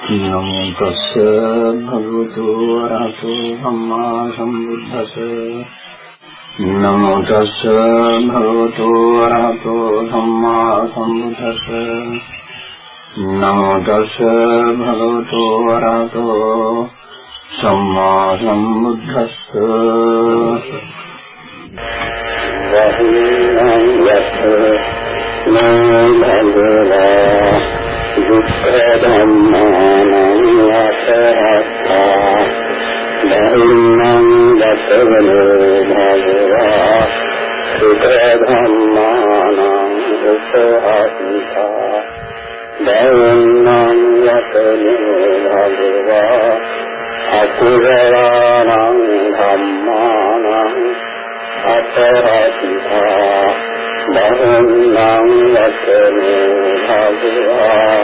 නමෝ තස්ස භගවතු වරහතෝ සම්මා සම්බුද්දස්ස නමෝ තස්ස භගවතු වරහතෝ සම්මා සම්බුද්දස්ස නමෝ තස්ස භගවතු වරහතෝ සම්මා සම්බුද්දස්ස වහිනං යත් නෝ භගවා දුක්ඛ ධම්මානං අසහත්තා ධම්මං දසවනෝ භගවා සුඛ ධම්මානං උසහත්තා ධම්මං යතනෝ භගවා අකුරලානං ධම්මානං අතරතිතා ධම්මං වචනේ භගවා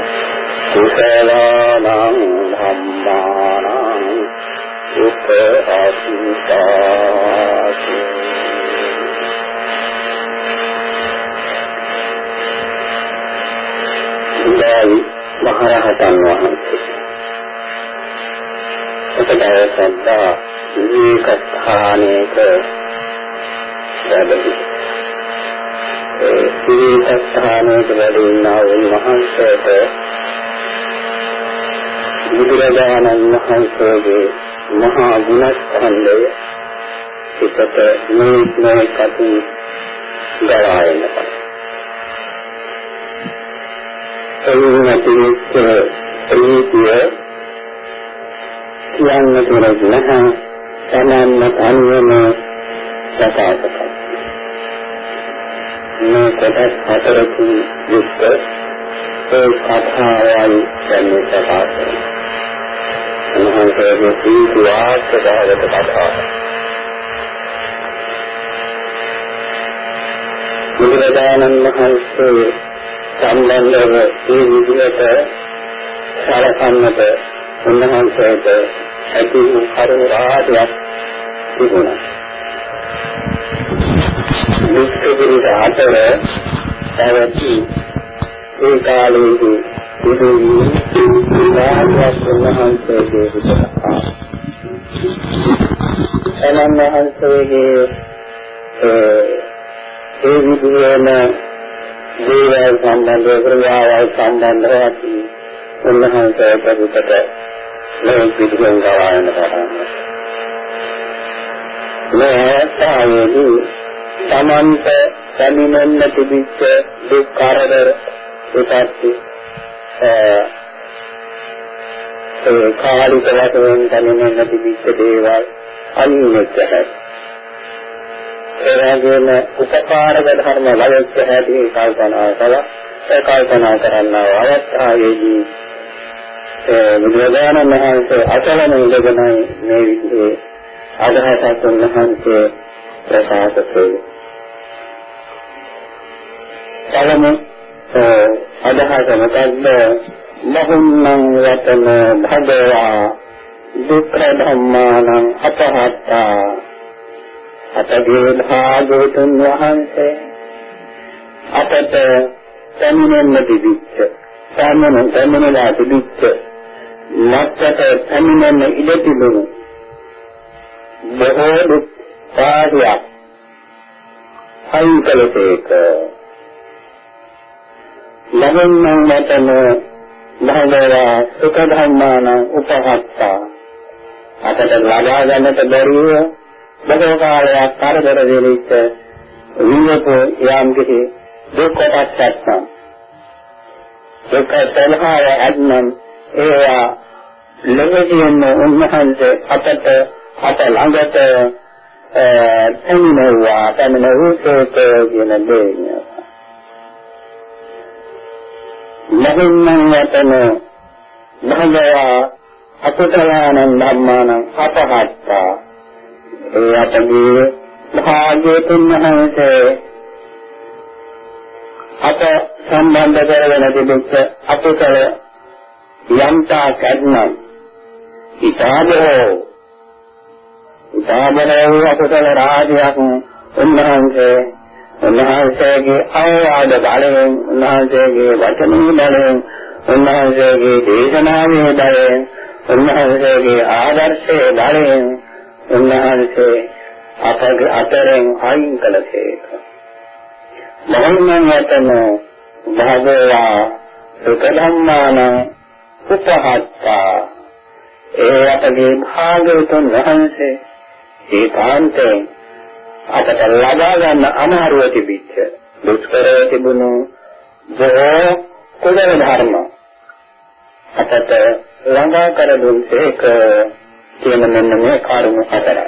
කුසලානං ධම්මානං උපහසිතාති ඉන්දයි මහරහතන් වහන්සේ. එතකොට සද්දා විවේක ස්ථානයක වැඩි සීලස්ථානයට වැඩ ඉන්නා වූ මහන්සේට බුදුරජාණන් වහන්සේගේ මහා ගුණස්කන්ධය සිතට මේ කති ගලායනට එන්නතිච්ච ප්‍රීතිය කියන්න තුරක් නැහැ තමන්න අනුවම ප්‍රකාශ කරනවා මේ කොටස් හතරකින් යුක්ත ඒ කතාවයි දැන් ප්‍රකාශ කරනවා. උන්වහන්සේගේ සීතු ආස්තදායක කතාව. බුදුරජාණන් වහන්සේ සම්බන්ධව මේ විදිහට සලකන්නට උන්වහන්සේට ඇති වූ කරුණු රාජයක් තිබුණා. දුක්ඛ අතර පැවති ඒ කාලයේදී බුදුන් වහන්සේගේ විචාරා එනම් වහන්සේගේ ඒ විදිහේම දේවල් සම්බන්ධව ක්‍රියාවල් සම්බන්ධව ඇති උන්වහන්සේ ප්‍රතිපද මේ පිටුෙන් ගායන කරන්නේ මේ ආයේදී තමන්ට දැනෙන්න තිබිච්ච දුක් කරදර උපත්ති ඒ කාලික වශයෙන් දැනෙන්න තිබිච්ච දේවල් අනිත්‍ය හැටි ඒ වගේම උපකාරක ධර්ම වලච්ච හැටි කල්පනා කළා. ඒ කල්පනා කරන්නව අවස්ථාවේදී ඒ බුදුරජාණන් වහන්සේ අචලන ඉඳගෙන මේ විදිහේ අදහසක් උන්වහන්සේ ප්‍රකාශ කළේ. පළමු අදහස මොකද්ද? මහුන්නං වතන භගවා දුක්ඛ ධම්මානං අපහත්තා. අපගේ භාගතුන් වහන්සේ අපට සම්මෙන්න තිබිච්ච සම්මෙන්න සම්මෙන්නලා තිබිච්ච මත්තට සම්මෙන්න ඉඩ තිබුණු බොහෝ දුක් පාඩයක් අයිකලසේක ලබන්නන් වතන භගවා සුඛ ධම්මාන උපහත්තා. අපට ලබා ගන්නට බැරිව බොහෝ කාලයක් කරදර දෙලිච්ච විනපෝ යම් කිසි දුක් කොටස් නැත්නම් දුක් තලහාර අඥන් ඒවා ළඟදීම උන්වහන්සේ අපට අප ළඟට එන්නේ පැමිණෙව්වා කියන දෙය මහින්නම් වතන භගවා අකුසලානං ධම්මානං අපහත්තා. ඒ අපගේ භාග්‍යතුන් වහන්සේ අප සම්බන්ධ කරගෙන තිබෙච්ච අකුසල යම්තා කර්ණං ඊතාවෝ ඊතාවෝ අකුසල රාජ්‍යයක් උන්වහන්සේ උන්වහන්සේගේ අවවාද බලයෙන් උන්වහන්සේගේ වචනේ බලයෙන් උන්වහන්සේගේ දේශනාවේ බලයෙන් උන්වහන්සේගේ ආදර්ශයේ බලයෙන් උන්වහන්සේ අපගේ අතරින් අයින් කළසේක. මහණන් යතන භගවා සුකධම්මාන උපහත්තා ඒ අපගේ භාග්‍යවතුන් වහන්සේ ඒකාන්තයෙන් අපට ලබා ගන්න අමාරුව තිබිච්ච දුෂ්කරව තිබුණු බොහෝ කුසල ධර්ම. අපට ළඟා කර දුන්නේක කියන මෙන්න මේ කාරණු හතරයි.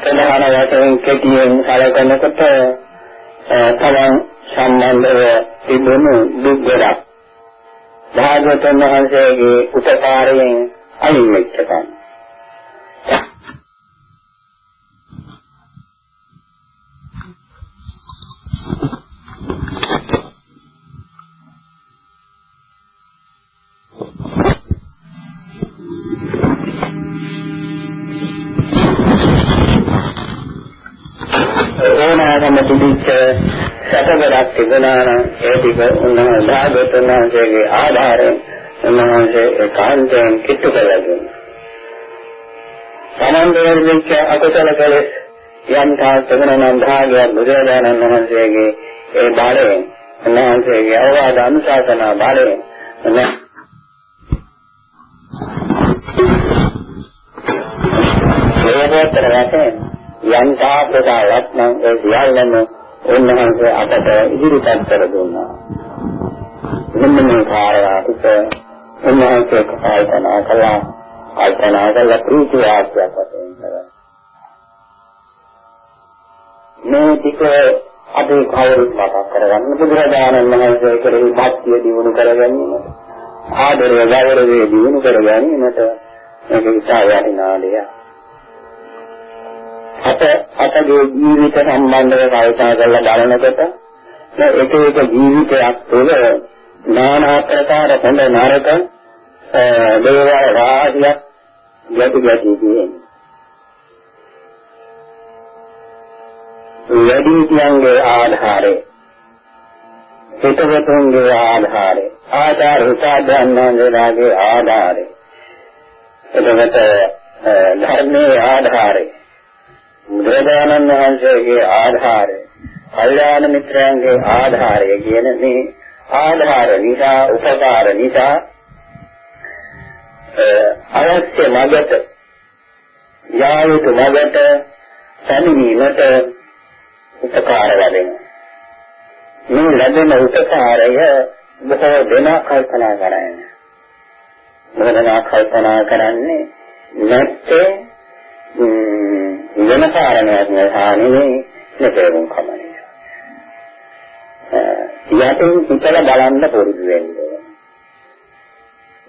සඳහන වශයෙන් කෙටියෙන් කලකනකොට තමන් සම්බන්ධව තිබුණු දුක් ගොඩක්. භාගතුන් වහන්සේගේ උපකාරයෙන් අයින් උන්වහන්සේ ඒකාන්තයෙන් කිට්ටු කරලා දුන්නා. තමන්ගේ විච්ච අකුසල කලේ යම් තාක් තිබුණා නම් භාගයක් බුදුරජාණන් වහන්සේගේ ඒ බාලයෙන් උන්වහන්සේගේ අවවාද අනුශාසනා බාලයෙන් ඒකතර වශයෙන් යම් තාක් ප්‍රකාරයක් නම් ඒ සියල්ලම උන්වහන්සේ අපට ඉදිරිපත් කර දුන්නා. මෙන්න මේ කාරණා ටික උන්වහන්සේ කල්පනා කළා. කල්පනා කළා ප්‍රීති වාක්‍යයක් වශයෙන් කරා. මේ ටික අපි කවුරුත් මතක් කරගන්න බුදුරජාණන් වහන්සේ කෙරෙහි භක්තිය දිනු කර ගැනීමට ආදරය ගෞරවය දිනු කර ගැනීමට මේක ඉතා වටිනා දෙයක්. අප අපගේ ජීවිත සම්බන්ධව කල්පනා කරලා බලනකොට මේ එක එක ජීවිතයක් තුළ নানা ආකාර හොඳ නරක දේවල් රාශියක් යටි යටි තියෙනවා. වැඩිහිටියන්ගේ ආධාරේ හිතවතුන්ගේ ආධාරේ ආචාර හිතාදන්නන්ගේ ආධාරේ එතකොට ධර්මයේ ආධාරේ බුදුරජාණන් වහන්සේගේ ආධාරය, කල්යාණ මිත්‍රයන්ගේ ආධාරය කියන මේ ආධාර නිසා, උපකාර නිසා අවශ්‍ය මගට යායුතු මගට පැමිණීමට උපකාර ලැබෙනවා. මේ ලැබෙන උපකාරය බොහෝ දෙනා කල්පනා කරන්නේ. මොකද කල්පනා කරන්නේ නැත්තේ වෙන කාරණයක් නිසා නෙවෙයි මෙතේරුම් කමනේ. යටින් හිතලා බලන්න පුරුදු වෙන්න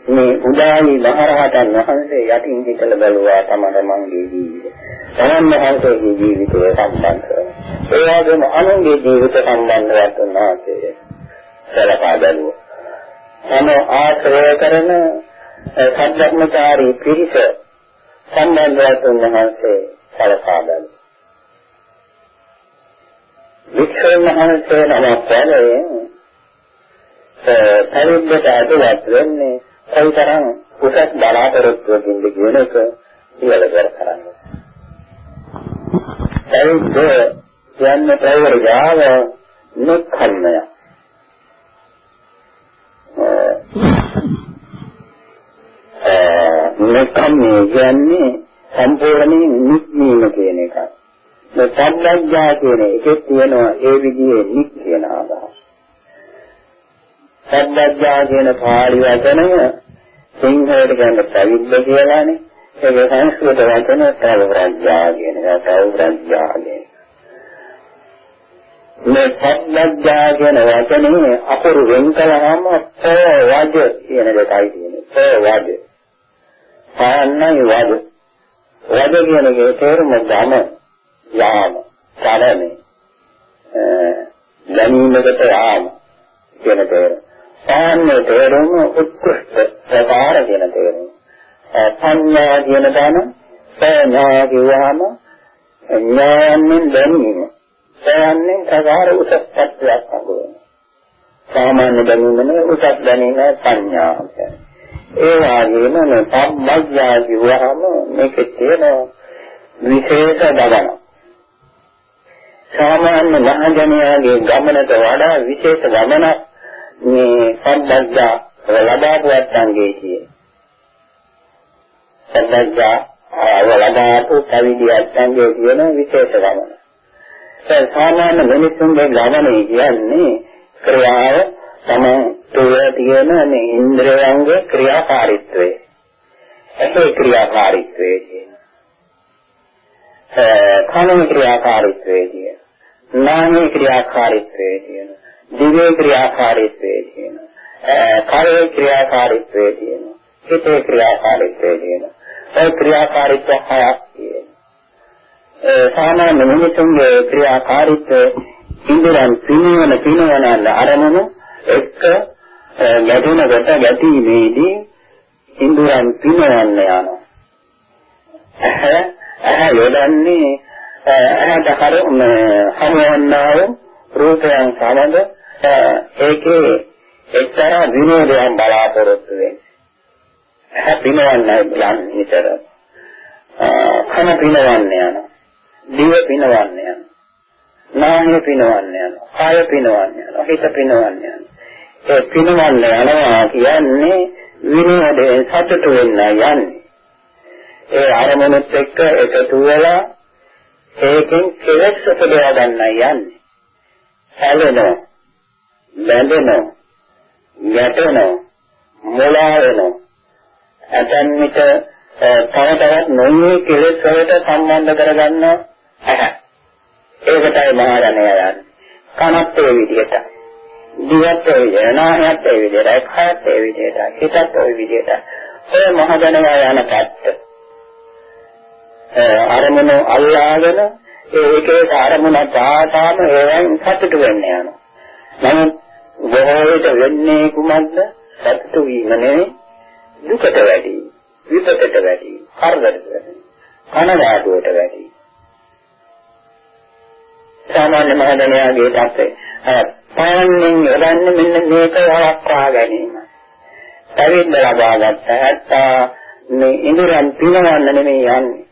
මේ උදායි මහරහතන් වහන්සේ යටින් හිතලා බැලුවා තමයි මගේ ජීවිතය. තමන් වහන්සේගේ ජීවිතය සම්බන්ධව. ඒ වගේම අනුන්ගේ ජීවිත සම්බන්ධවත් උන්වහන්සේ සලකා බැලුවා. තම ආශ්‍රය කරන සත්‍යඥාචාරී පිරිස සම්බන්ධවත් උන්වහන්සේ සලකා බලමු. වික්ෂුන් වහන්සේ නමක් වශයෙන් පරිද්දට ඇතුළත් වෙන්නේ කොයිතරම් උසස් බලාපොරොත්තුවකින්ද කියන එක ඉවලකර කරන්න. පරිද්ද කියන්නේ ප්‍රවර්ගාව නුක්ඛන්නය. නුක්ඛන්නේ කියන්නේ සම්පූර්ණයෙන් නික්මීම කියන එකයි. මේ සම්බද්ධා කියන එකෙත් තියෙනවා ඒ විදිහේ නික් කියන අදහස. සම්බද්ධා කියන පාළි වචනය සිංහලට කියන්නේ ප්‍රවිද්ද කියලානේ. ඒක සංස්කෘත වචන තව ප්‍රඥා කියන එක තව ප්‍රඥා කියන මේ සම්බද්ධා කියන වචනේ අකුරු වෙන් කළාම පවජ කියන දෙකයි තියෙන්නේ. පවජ. පාන්නයි වද. වද කියන එකේ තේරුම ගම යාම කරන්නේ ගැනීමකට යාම කියන තේරුම. සාන්නේ තේරුම උත්කෘෂ්ඨ ප්‍රකාර කියන තේරුම. සංඥා කියන දන සංඥා කියවහම ඥානෙන් දැනීම සෑහන්නේ ප්‍රකාර උසස් තත්ත්වයක් අගොන. සාමාන්‍ය දැනීම නෙවෙයි උසස් දැනීම සංඥාව. ඒ වගේම මේ සම්මඥා කියවහම මේකේ තියෙන විශේෂ දගන. සාමාන්‍ය මහජනයාගේ ගමනට වඩා විශේෂ ගමනක් මේ සම්බද්ධා ලබාපු අත්ංගේ කියේ. සම්බද්ධා ලබාපු පැවිදි අත්ංගේ කියන විශේෂ ගමන. ඒ සාමාන්‍ය මිනිසුන්ගේ ගමනේ කියන්නේ ක්‍රියාව තමයි තුල තියෙන මේ ඉන්ද්‍රයන්ගේ ක්‍රියාකාරීත්වය. ඒකේ ක්‍රියාකාරීත්වය කියන. කණේ ක්‍රියාකාරීත්වය කියන. නාමයේ ක්‍රියාකාරීත්වය කියන. දිවේ ක්‍රියාකාරීත්වය කියන. කායේ ක්‍රියාකාරීත්වය කියන. හිතේ ක්‍රියාකාරීත්වය කියන. ඒ ක්‍රියාකාරීත්ව හයක් කියන. සාමාන්‍ය මිනිසුන්ගේ ක්‍රියාකාරීත්වය ඉන්ද්‍රයන් පිනවන පිනවන අරමුණු එක්ක ගැටෙනකොට ගැටීමේදී ඉන්ද්‍රයන් පිනවන්න යනවා. ඇහැ ඇහැ යොදන්නේ ඇහැට කර හමුවන්නා වූ රූපයන් සමග ඒකේ එක්තරා විනෝදයක් බලාපොරොත්තු වෙන්නේ. ඇහැ පිනවන්න යන විතර කන පිනවන්න යනවා. දිව පිනවන්න යනවා. නාමය පිනවන්න යනවා. කාය පිනවන්න යනවා. හිත පිනවන්න යනවා. ඒ පිනවන්න යනවා කියන්නේ විනෝදයෙන් සතුටු වෙන්න යන්නේ. ඒ අරමුණුත් එක්ක එකතු වෙලා ඒකෙන් කෙලෙස් උපදවා ගන්න යන්නේ. හැලෙනවා. බැඳෙනවා. ගැටෙනවා. මොලා වෙනවා. ඇතන් විට තව තවත් නොයේ කෙලෙස් වලට සම්බන්ධ කරගන්නවා. ඒකටයි මහාරණය යන්නේ. කනත් ඒ විදිහට. දිවත් ඒ විදිහට, නාහයත් ඒ විදිහට, කයත් ඒ විදිහට, හිතත් ඒ විදිහට. ඔය මහාජනය යන පැත්ත. අරමුණු අල්ලාගෙන ඒකේ අරමුණක් ආතාම ඒවෙන් සතුට වෙන්න යනවා. නමුත් බොහෝ විට වෙන්නේ කුමක්ද? සතුට වීම නෙවෙයි දුකට වැඩි, විපතට වැඩි, කරදරට වැඩි, කනගාටුවට වැඩි. සාමාන්‍ය මහදනයාගේ තත්ත්වය. පාන්නේ යොදන්නේ මෙන්න මේක වළක්වා ගැනීම. පැවිද්ද ලබාගත්ත ඇත්තා මේ ඉඳුරන් පිනවන්න නෙමෙයි යන්නේ.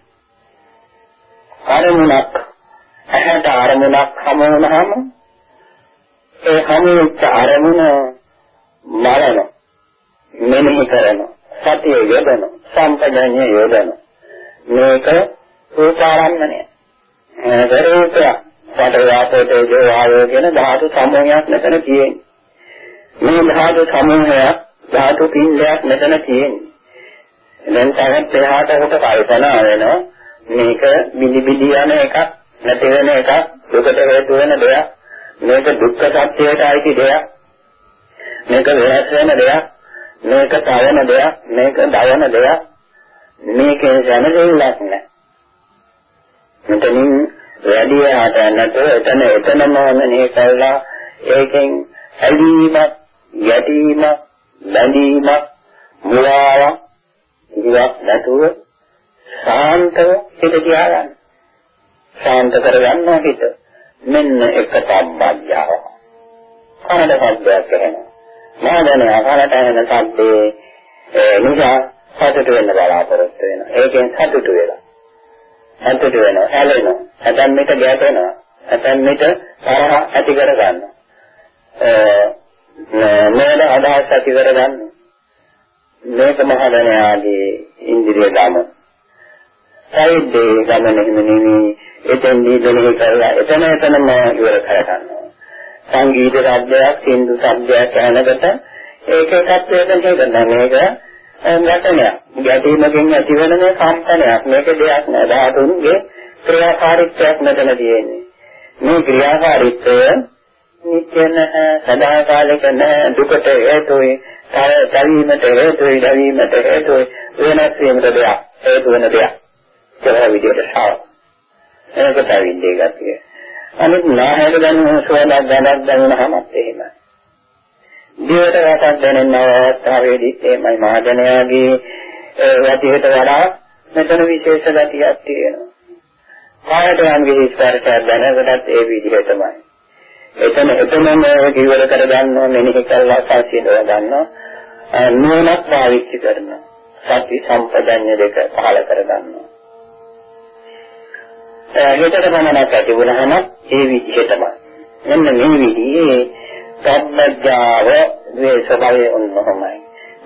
අරමුණක් ඇහැට අරමුණක් හමු වුණාම ඒ හමුවෙච්ච අරමුණ මරණ මෙනෙහි කරන සතිය යොදන සම්පජඤ්ඤය යොදන මේක රූපාරම්මණය දරූපයක් වට වාපෝ තේජෝ වායෝ කියන ධාතු සමූහයක් මෙතන තියෙන්නේ. මේ ධාතු සමූහයක් ධාතු පින්ඩයක් මෙතන තියෙන්නේ. දැන් තවත් එහාට කොට කල්පනා වෙනවා මේක බිලි බිලි යන එකක් නැති වෙන එකක් දුකට හේතු වෙන දෙයක්. මේක දුක්ඛ සත්‍යයට අයිති දෙයක්. මේක වෙනස් වෙන දෙයක්. මේක තවන දෙයක්. මේක දවන දෙයක්. මේකේ දැනෙන්නක් නැහැ. මෙතනින් වැඩි යහට නැතෝ එතන එතනම මෙනෙහි කළා. ඒකෙන් ඇලීමක් ගැටීමක් බැඳීමක් මුලාවක් ඉවත් නැතුව සාන්තව හිත තියාගන්න. සාන්ත කරගන්න හිත. මෙන්න එක සම්බන්ධයව. කනද සබ්දයක් කරනවා. මාදන අහකට එන සබ්දේ නිසා සතුට වෙන්න බලාපොරොත්තු වෙනවා. ඒකෙන් සතුට වෙලා. සතුට වෙනවා, හැලෙනවා. ඇතැම් විට ගැටෙනවා. ඇතැම් විට තරහ ඇති කර ගන්නවා. නේද අදහස් ඇති කර ගන්නවා. මේක මහදනයාගේ ඉන්ද්‍රිය ධම. සයිද්දේ ගමන එහෙම නෙමෙයි. එතෙන් දීදෙනෙහි කරලා එතන එතනම ඉවර කර ගන්නවා. සංගීත ශබ්දයක්, සින්දු ශබ්දයක් ඇහෙනකොට ඒක එකත් වේදන් හේතන මේක ගැටනයක්. ගැටීමකින් ඇතිවන මේ කම්පනයක්. මේක දෙයක් නෑ. ධාතුන්ගේ ක්‍රියාකාරීත්වයක් මෙතන තියෙන්නේ. මේ ක්‍රියාකාරීත්වය නිත්‍ය නැහැ, සදාකාලික නැහැ, දුකට හේතුයි, තවීමට හේතුයි, දවීමට හේතුයි, වෙනස් වීමට දෙයක්, හේතු වෙන දෙයක්. කියලා විදිහට ශාව. ඒක තවින්නේ ගතිය. අනිත් නාහයට දැනෙන සුවඳක් ගඳක් දැනෙනහමත් එහෙමයි. දිවට රසක් දැනෙන අවස්ථාවේදීත් එහෙමයි මහජනයාගේ වැඩිහිට වඩා මෙතන විශේෂ ගතියක් තියෙනවා. කායට යම් කිසි ස්පර්ශයක් දැනගටත් ඒ විදිහටමයි. එතන එතනම කිවර කර ගන්නවා මෙනෙහි කරලා සාසියව ගන්නවා නුවණක් පාවිච්චි කරනවා. සති සම්පජඤ්ඤ දෙක පහල කර ගන්නවා. හිතට පමණක් ඇති වුණාම ඒ විදිහටමයි. මෙන්න මේ විදිහේ සම්බද්ධාව මේ ස්වභාවය ඔන්නෝමයි.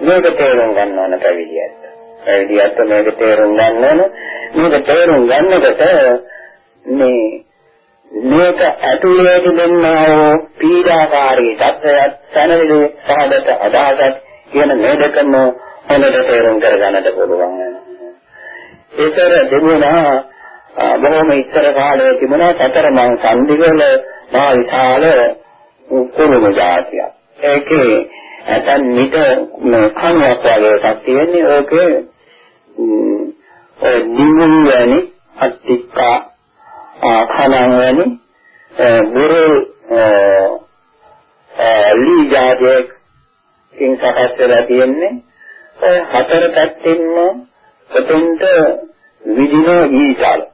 මේක තේරුම් ගන්න ඕන පැවිදියට. පැවිදියට මේක තේරුම් ගන්න ඕන. මේක තේරුම් ගන්නකොට මේ මේක ඇතුළේ තිබෙනා වූ පීඩාකාරී තත්ත්වයක් සැනවිලි සහගත අදහසක් කියන මේ දෙකම හොඳට තේරුම් කරගන්නට පුළුවන්. ඒතර දෙමුණා බොහොම ඉස්සර කාලේ තිබුණා සතර මං සම්දිවල මා විශාල කුරුම જાතියක්. ඒකේ ඇතන් මිට කණුවක් වගේ එකක් තියෙන්නේ. ඕකේ ඔය දිනුම් වැනි අත්තිකා කණන් වැනි ගුරු ලී જાතියක් කින් සකස් වෙලා තියෙන්නේ. ඔය හතර පැත්තෙන්ම කොතෙන්ට විදින ඊචාල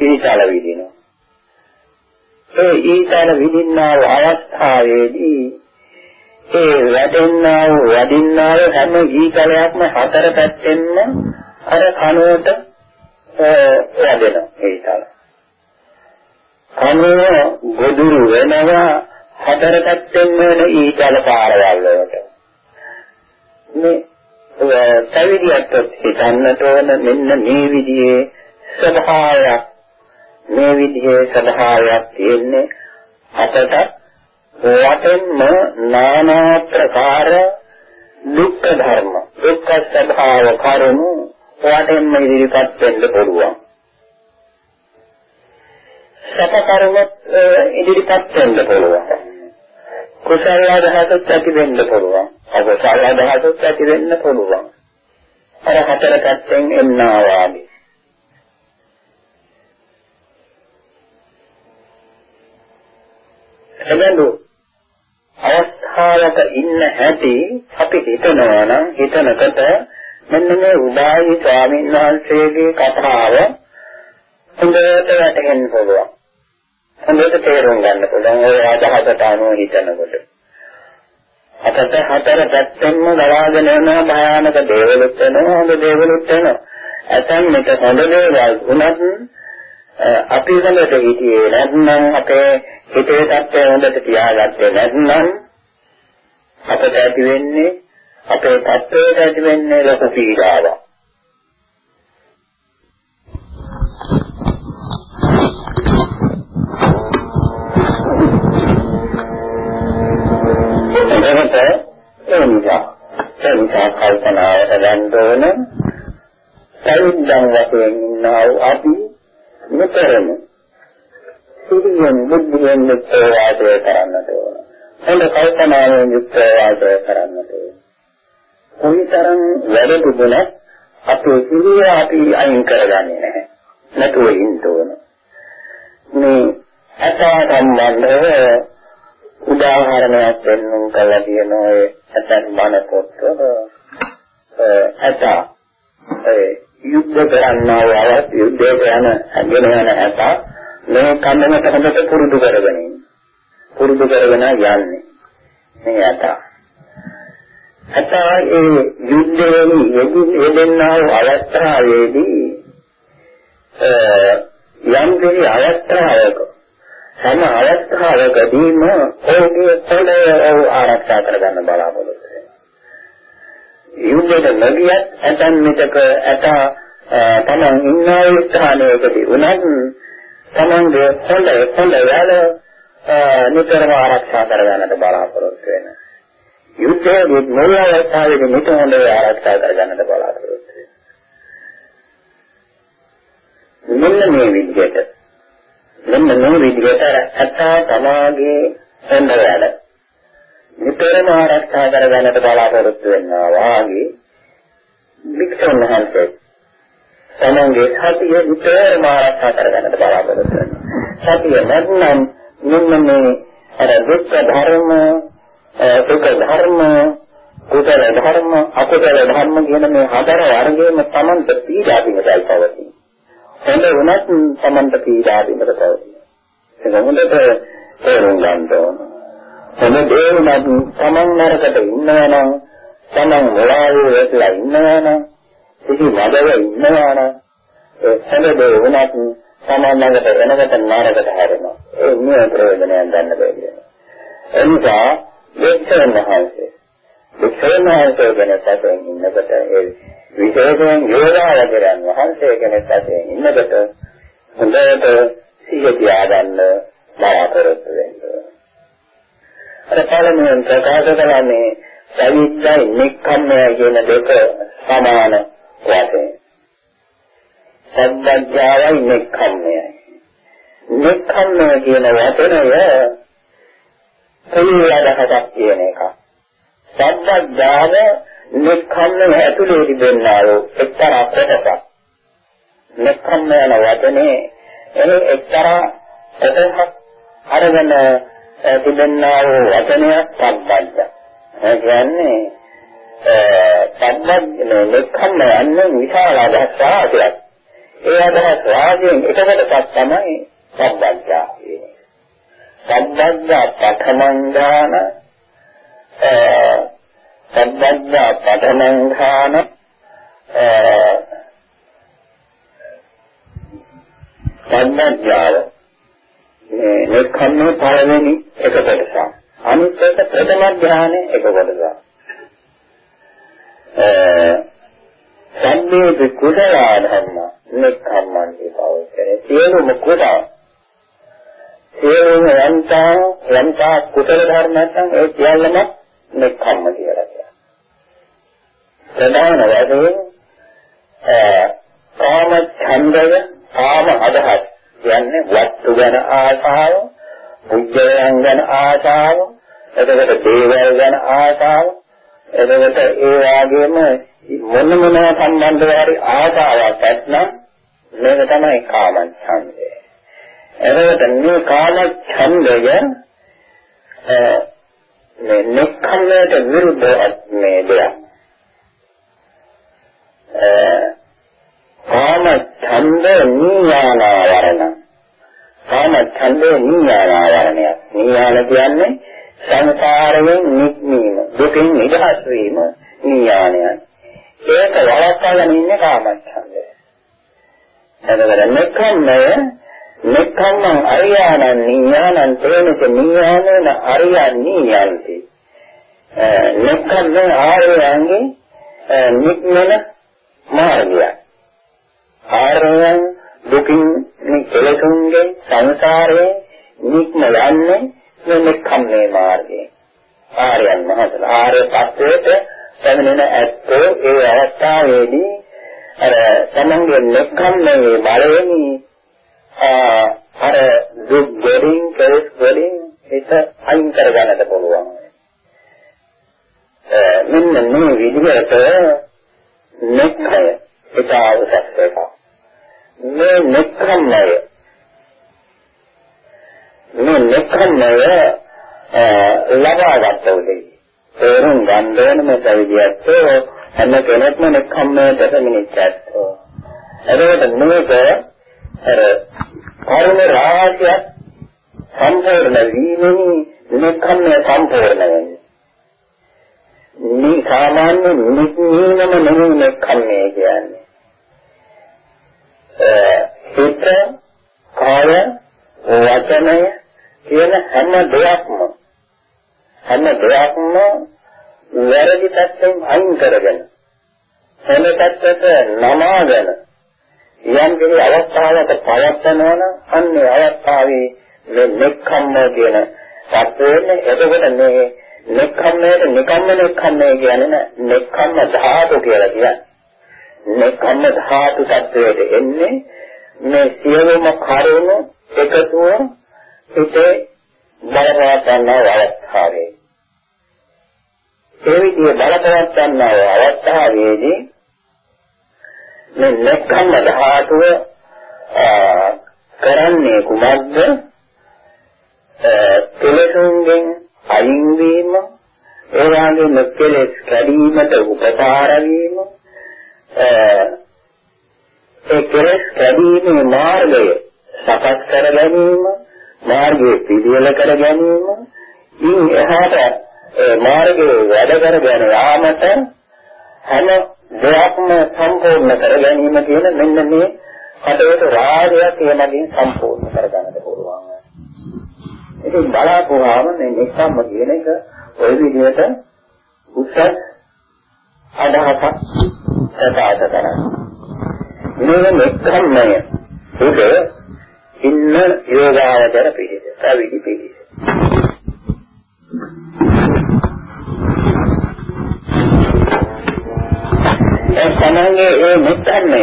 ඊචාල විදිනවා ඒ ඊතන විදින්නා වූ අවස්ථාවේදී ඒ වැඩෙන්නා වූ වඩින්නා වූ හැම ඊතලයක්ම හතර පැත්තෙන්ම අර කනුවට වැඩෙනවා ඒ ඊතල. කනුව ගොදුරු වෙනවා හතර පැත්තෙන් වෙන ඊතල පාරවල් වලට. මේ පැවිදියත් හිතන්නට ඕන මෙන්න මේ විදිහේ ස්වභාවයක් මේ විදිහේ ස්වභාවයක් තියෙන්නේ අපට වටෙන්ම নানা ප්‍රකාර දුක්ඛ ධර්ම දුක්ඛ ස්වභාව කරුණු වටෙන්ම ඉදිරිපත් වෙන්න පුළුවන්. සැප කර්ම ඉදිරිපත් වෙන්න පුළුවන්. කුසල අදහසත් ඇති වෙන්න පුළුවන්. අකුසල අදහසත් ඇති වෙන්න පුළුවන්. අර හතර පැත්තෙන් එන්නා වාගේ. එබඳු අවස්ථාවක ඉන්න හැටි අපි හිතනවා නම් හිතනකොට මෙන්න මේ උදායි ස්වාමීන් වහන්සේගේ කතාව හොඳට වැටහෙන්න පුළුවන්. හොඳට තේරුම් ගන්න පුළුවන් ඔය අදහසට අනුව හිතනකොට. අපට හතර පැත්තෙන්ම ගලාගෙන යන භයානක දේවලුත් වෙනවා හොඳ දේවලුත් වෙනවා. ඇතන් මේක හොඳ දේවල් වුණත් අපි ළඟට හිටියේ නැත්නම් අපේ හිතේ තත්ත්වය හොඳට තියාගත්තේ නැත්නම් අපට ඇති වෙන්නේ අපේ තත්ත්වයට ඇති වෙන්නේ ලොකු පීඩාවක්. එතකොට ඒ නිසා ඒ නිසා කල්පනාවට ගන්න ඕන සයින්දන් වශයෙන් ඉන්නා වූ අපි මෙතරම සිහියෙන් බුද්ධියෙන් යුක්ත වාසය කරන්නට ඕන. හොඳ කල්පනාවෙන් යුක්ත වාසය කරන්නට ඕන. කොයිතරම් වැඩ තිබුණත් අපේ සිහිය අපි අයින් කරගන්නේ නැහැ. නැතුව ඉන්න ඕන. මේ අතා සම්බන්ධව උදාහරණයක් දෙන්නම් කළා කියන ඔය අතන් මන පොත්වල අතා ඒ යුද්ධ කරන්නා වූ යුද්ධයට යන අගෙන යන අතා මේ කන්නමට හොඳට පුරුදු කරගෙන පුරුදු කරගෙන යන්නේ මේ අත. අත ඒ යුද්ධයේ යෙදෙන්නා වූ අවස්ථාවේදී යම් කිසි අවස්ථාවක සම අවස්ථාවකදීම ඔහුගේ පොළය ආරක්ෂා කරගන්න බලාපොරොත්තු වෙනවා. යුද්ධයට නොගියත් ඇතන් මිටක ඇත තමන් ඉන්න ස්ථානයකදී උනත් තමන්ගේ හොඳ හොඳ වැඩ නිතරම ආරක්ෂා කරගන්නට බලාපොරොත්තු වෙන. යුද්ධයේ මුල් අවස්ථාවේදී නිතර හොඳ ආරක්ෂා කරගන්නට බලාපොරොත්තු වෙන. මෙන්න මේ විදිහට මෙන්න මේ විදිහට අත්තා තමාගේ හොඳ වැඩ නිතරම ආරක්ෂා කරගන්නට බලාපොරොත්තු වෙනවා වාගේ වික්ෂුන් වහන්සේ තමන්ගේ සතිය විතරම ආරක්ෂා කරගන්නට බලාපොරොත්තු වෙනවා. සතිය නැත්නම් මෙන්න මේ අර දුක්ඛ ධර්ම, සුඛ ධර්ම, කුසල ධර්ම, අකුසල ධර්ම කියන මේ හතර වර්ගයේම තමන්ට පීඩා පිණිසයි පවතින. හොඳ වුණත් Tamanta පීඩා දෙන්නට පවතින. ඒක හොඳට තේරුම් ගන්න ඕන. හොඳ දේ වුණත් Taman නරකට ඉන්නවා නම් Taman මොළාවේ වැටලා ඉන්නවා නම් සිහි මදව ඉන්නවා නම් ඒ හොඳ දේ වුණත් Taman ළඟට එනකට නරකට හැරෙනවා. ඒ නිය ප්‍රයෝජනයක් ගන්න බැහැ. එනිසා දෙක්ෂණ මහන්සේ දෙක්ෂණ මහන්සේ ගැන සැකෙන් ඉන්නකොට ඒ විශේෂයෙන් යෝගාවචරයන් වහන්සේ කෙනෙක් වශයෙන් ඉන්නකොට හොඳට සිහිය තියාගන්න බලාපොරොත්තු වෙන්න. අර පළමුවෙන් ප්‍රකාශ කළානේ සවිද්දයි නික්කම්මය කියන දෙක සමාන වශයෙන්. සම්බද්ධාවයි නික්කම්මයයි. නික්කම්මය කියන වචනය පොළොවදහක් කියන එක. සම්බද්ධාව නික්කම්ම ඇතුලේ තිබෙනා වූ එක්තරා කොටසක්. නික්කම්ම යන වචනේ එහි එක්තරා කොටසක් අරගෙන තිබෙනා වූ වචනයක් සම්බද්ධ. ඒ කියන්නේ සම්බද්ධ නික්කම්ම යන්නේ විශාල අදහස් රාශියක්. ඒ අදහස් රාශියෙන් එක කොටසක් තමයි සම්බද්ධා කියන්නේ. සම්බද්ධා පඨමං ඥාන සම්බද්ධා පඨමංඝාන සම්බද්ධාව මේ නික්ඛම්ම පළවෙනි එක කොටස. අනිත් එක ප්‍රථම ධානයේ එක කොටස. සම්මේ කුසල ධර්ම නික්ඛම්මන්ති පවතරේ සියලුම කුසල සියලුම යන්තා යන්තා කුසල ධර්ම නැත්නම් ඒ සියල්ලම නික්ඛම්ම කියලා කියනවා. ප්‍රධාන වශයෙන් කාම ඡන්දය කාම අදහස් කියන්නේ වස්තු ගැන ආශාව, උද්දේශයන් ගැන ආශාව, එතකොට දේවල් ගැන ආශාව, එතකොට ඒ වගේම මොන මොන සම්බන්ධව හරි ආශාවක් ඇත්නම් මේක තමයි කාම ඡන්දය. එතකොට මේ කාම ඡන්දය මේ නික්ඛම්මයට විරුද්ධ මේ දෙයක්. කාම ඡන්ද නීයානාවරණ. කාම ඡන්ද නීයානාවරණය. නීයාන කියන්නේ සංසාරයෙන් නික්මීම, දුකින් නිදහස් වීම නීයානයයි. ඒක වළක්වා ගැනීම ඉන්නේ කාම ඡන්දය. එතකොට නික්ඛම්මය නික්ඛම්මං අරියානං නීයානං තේනච නීයානේන අරියන් නීයන්ති. නික්ඛම්ම ආර්යයන්ගේ නික්මන මාර්ගය. ආර්යයන් දුකින් කෙලෙසුන්ගේ සංසාරයේ නික්ම යන්නේ මේ නික්ඛම්මේ මාර්ගය. ආර්යයන් මහතල ආර්ය පත්වයට පැමිණෙන ඇත්තෝ ඒ අවස්ථාවේදී අර තමන්ගේ නික්ඛම්මේ බලයෙන් අර දුක් වලින් කෙලෙස් වලින් හිත අයින් කරගන්නට පුළුවන්. මෙන්න මේ විදිහට නෙක්ඛය ඒකාවසක් එක. මේ නෙක්ඛම්මය මේ නෙක්ඛම්මය ලබාගත් උදේ. තේරුම් ගන්න ඕන මේ විදිහට හැම කෙනෙක්ම නෙක්ඛම්මයට පැමිණෙච්චත්. එතකොට මේක අර කර්ම රාජ්‍යයක් සම්පූර්ණ වීමෙන් නිකම්ම සම්පූර්ණ වෙන්නේ. මේ සාමාන්‍ය නිකීනම නෙමෙයි නිකම්මේ කියන්නේ. හිත, කාය, වචනය කියන හැම දෙයක්ම හැම දෙයක්ම වැරදි පැත්තෙන් අයින් කරගෙන හැම පැත්තට නමාගෙන යම් කිසි අවස්ථාවක පවත්නවා නම් අන්නේ අවස්ථාවේ මේ නෙක්ඛම්ම කියන තත්ත්වෙන්නේ එතකොට මේ නෙක්ඛම්මයට නිකම්ම නෙක්ඛම්මය කියන්නේ නෙක්ඛම්ම ධාතු කියලා කියන්නේ. නෙක්ඛම්ම ධාතු තත්ත්වයට එන්නේ මේ සියලුම කරුණු එකතුව හිතේ බලපවත් ගන්න අවස්ථාවේ. ඒ විදිහේ බලපවත් ගන්න අවස්ථාවේදී මේ නෙක්ඛම්ම ධාතුව කරන්නේ කුමක්ද? කෙලෙසුන්ගෙන් අයින් වීම, ඒ වගේම කෙලෙස් කැඩීමට උපකාර වීම, ඒ කෙලෙස් කැඩීමේ මාර්ගය සකස් කර ගැනීම මාර්ගයේ පිළිවෙල කර ගැනීම ඉන් එහාට ඒ මාර්ගයේ වැඩ කරගෙන යාමට හැම දෙයක්ම සම්පූර්ණ කර ගැනීම කියන මෙන්න මේ කටයුතු රාජ්‍යයක් ඒ මගින් සම්පූර්ණ කර ගන්නට පුළුවන්. ඉතින් බලාපොරොත්තුවම මේ නිස්සම්ම කියන එක ওই විදිහට උසස් අදහසක් ප්‍රකාශ කරනවා. මේ නිස්සම්මය උද ඉන්න යෝගාවචර පිළිද, පැවිදි පිළිද. ඒ තමන්ගේ ඒ නිස්සම්මය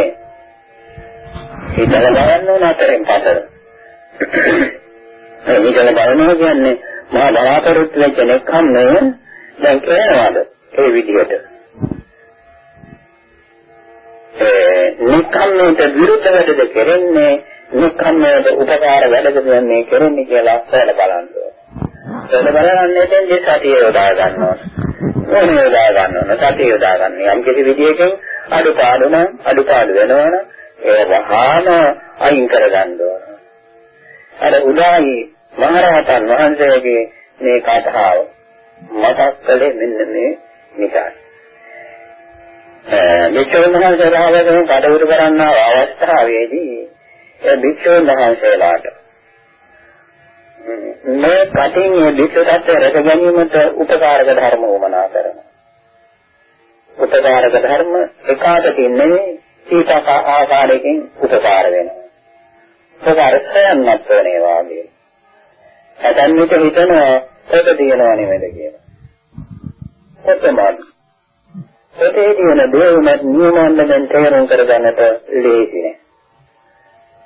හිතලා බලන්න ඕන අතරින් පතර. මේ හිතලා බලනවා කියන්නේ මහා බලාපොරොත්තු වෙච්ච නෙක්ඛම්මය දැන් කියනවාද ඒ විදිහට. ඒ නෙක්ඛම්මයට විරුද්ධවද කරන්නේ නෙක්ඛම්මයට උපකාර වැඩද මේ කරන්නේ කියලා හොයලා බලන්න ඕන. ඒක බලන්නේ දැන් සතිය යොදා ගන්නවා. ඕනේ යොදා ගන්නවා. සතිය යොදා ගන්න. යම් කිසි විදියකින් අඩුපාඩු නම් අඩුපාඩු වෙනවනම් ඒ වහාම අයින් කරගන්න ඕන. අර උදායි මහරහතන් වහන්සේගේ මේ කතාව මතක් කළේ මෙන්න මේ නිකන්. වික්ෂුන් වහන්සේලාගෙන් කටයුතු කරන්න අවස්ථාවේදී ඒ වික්ෂුන් වහන්සේලාට මේ කටින් මේ වික්ෂුත්වයට රැක ගැනීමට උපකාරක ධර්ම වමනා කරනවා. උපකාරක ධර්ම එකාටකින් නෙවෙයි ඊටක ආකාරයකින් උපකාර වෙනවා. උපකාර කරන්නත් වෙනේ වාගේ. ඇතන් විට හිතනවා පොත තියනවා නෙමෙයිද කියලා. පොතමයි. පොතේ තියෙන දේවමත් නියමවන්දෙන් තේරුම් කරගන්නට ලේසි නෑ.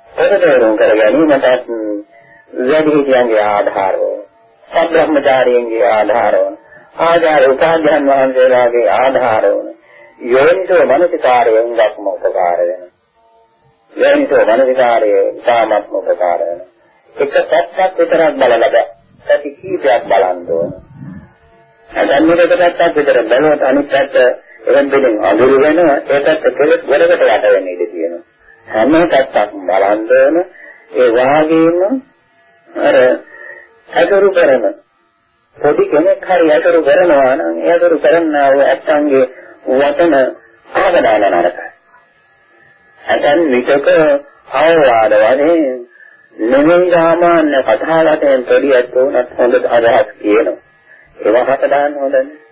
පොත තේරුම් කර ගැනීමටත් වැඩිහිටියන්ගේ ආධාර ඕන. සබ්‍රහ්මචාරීන්ගේ ආධාර ඕන. ආධාර උපාධ්‍යයන් වහන්සේලාගේ ආධාර ඕන. යෝනිසෝ මනසිකාරය උඟක්ම උපකාර වෙනවා. යෝනිසෝ මනසිකාරය ඉතාමත්ම උපකාර වෙනවා. එක පැත්තක් විතරක් බලලා බෑ. පැති කීපයක් බලන්න ඕන. දැන් මේක පැත්තක් විතර බලනකොට අනිත් පැත්ත එහෙන් දෙමින් අඳුරු වෙනවා. ඒ පැත්ත කෙලෙස් වලකට යට වෙන්න ඉඩ තියෙනවා. හැම පැත්තක් බලන්න ඕන. ඒ වාගේම අර අතුරු කරන පොඩි කෙනෙක් හරි අතුරු කරනවා නම් ඒ අතුරු කරන්නා වූ ඇත්තන්ගේ වචන ආවදාන නරකයි. ඇතන් විටක අවවාද වශයෙන් නෙමෙයි සාමාන්‍ය කතාවටෙන් පොඩියක් වුණත් හොඳ අදහස් කියනවා. ඒවා හත දාන්න හොඳනේ.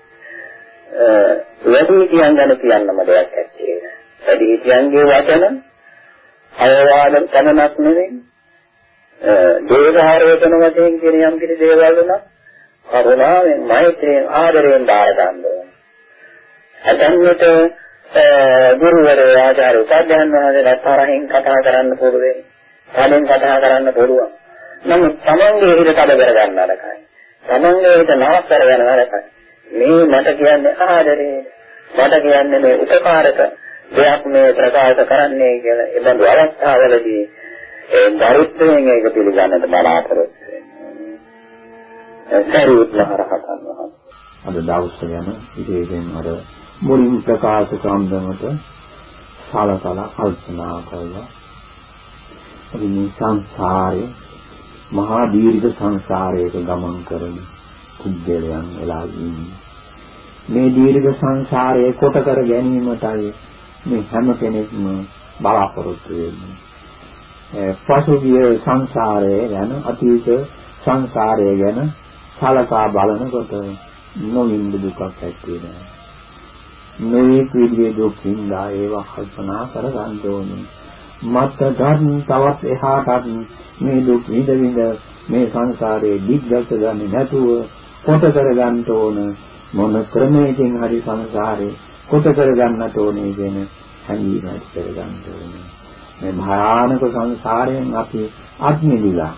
වැඩි කියන් ගැන කියන්නම දෙයක් ඇත්තේ නෑ. වැඩි කියන්ගේ වචන අවවාද තමනක් නෙවෙයි. දේහාරෝපණ වශයෙන් කියන යම් කිසි දේවල් වුණා කරුණාවෙන් මෛත්‍රියෙන් ආදරයෙන් බාර ගන්න ඕනේ. අදන්නට ගුරුවරයා ආචාර්ය උපාධ්‍යයන් වහන්සේලා තරහින් කතා කරන්න පුළුවන්. කලින් කතා කරන්න පුළුවන්. නමුත් තමන්ගේ හිත තද කර ගන්න නරකයි. තමන්ගේ හිත නරක කරගෙන නරකයි. මේ මට කියන්නේ ආදරේ. මට කියන්නේ මේ උපකාරක දෙයක් මේ ප්‍රකාශ කරන්නේ කියලා. ඒ බඳු අවස්ථාවලදී ඒ දරිත්‍රයෙන් ඒක පිළිගන්නට බලාපොරොත්තු වෙනවා. සරියුත් මහරහතන් වහන්සේ. අද දවසේ යන විශේෂයෙන් අර මුලින් ප්‍රකාශ සම්බන්ධවට සලකලා කල්පනා කරලා අපි මේ සංසාරේ මහා දීර්ඝ සංසාරයක ගමන් කරන කුද්දලයන් වෙලා ඉන්නේ. මේ දීර්ඝ සංසාරයේ කොට කර ගැනීමටයි මේ හැම කෙනෙක්ම බලාපොරොත්තු වෙන්නේ. පසුගිය සංසාරය ගැන අතීත සංසාරය ගැන සලකා බලනකොට නොවින්ද දුකක් ඇත්තේ නෑ. මේ විදිහේ දුකින්දා ඒවා කල්පනා කරගන්න ඕනේ. මත ධර්ම තවත් එහාටත් මේ දුක් විඳ විඳ මේ සංසාරේ දිග්ගත ගන්නේ නැතුව කොට කරගන්න ඕන මොන ක්‍රමයකින් හරි සංසාරේ කොට කරගන්නට ඕනේ කියන හැඟීම ඇති කරගන්න ඕනේ. මේ භයානක සංසාරයෙන් අපි අත්මිදිලා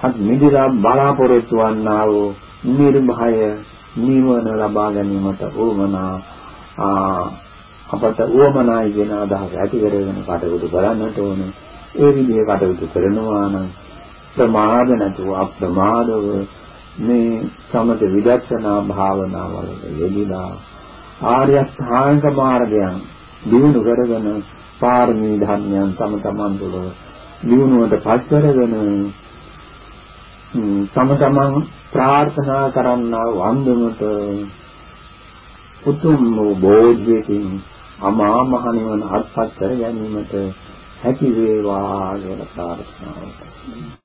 අත්මිදිලා බලාපොරොත්තු වන්නා වූ නිර්භය නිවන ලබා ගැනීමට උවමනා අපට උවමනායි කියන අදහස ඇති කරගෙන කටයුතු කරන්නට ඕනේ. ඒ විදිහේ කටයුතු කරනවා නම් ප්‍රමාද නැතුව අප්‍රමාදව මේ සමත විදර්ශනා භාවනාවල යෙදিলা ආර්ය ශ්‍රාංග මාර්ගයන් දිනු කරගෙන පාරමී ධර්මයන් තම තමන් තුළ දිනුවට පස්වරගෙන තම තමන් ප්‍රාර්ථනා කරන්නා වන්දනට උතුම් වූ බෝධියකින් අමා මහ නිවන අත්පත් කර ගැනීමට හැකි වේවා කියලා ප්‍රාර්ථනා කරනවා.